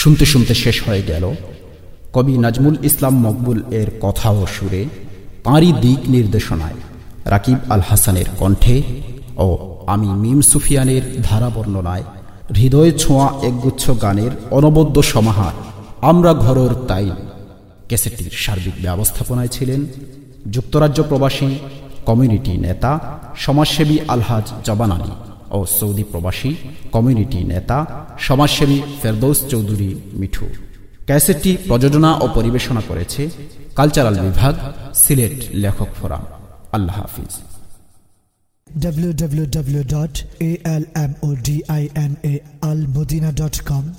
শুনতে শুনতে শেষ হয়ে গেল। কবি নাজমুল ইসলাম মকবুল এর কথা ও সুরে তাঁরই দিক নির্দেশনায় রাকিব আল হাসানের কণ্ঠে ও আমি মিম সুফিয়ানের ধারা বর্ণনায় হৃদয় ছোঁয়া একগুচ্ছ গানের অনবদ্য সমাহার আমরা ঘরর তাই ক্যাসেটটির সার্বিক ব্যবস্থাপনায় ছিলেন যুক্তরাজ্য প্রবাসী, কমিউনিটি নেতা, সমাজসেবী আলহাজ জবান আলী। ও সৌদি প্রবাসী, কমিউনিটি নেতা, সমাজসেবী ফেরদৌস চৌধুরী মিঠু। ক্যাসেটটি প্রযোজনা ও পরিবেশনা করেছে কালচারাল বিভাগ, সিলেট লেখক ফোরাম। আল্লাহ হাফিজ। www.almodinaalmodina.com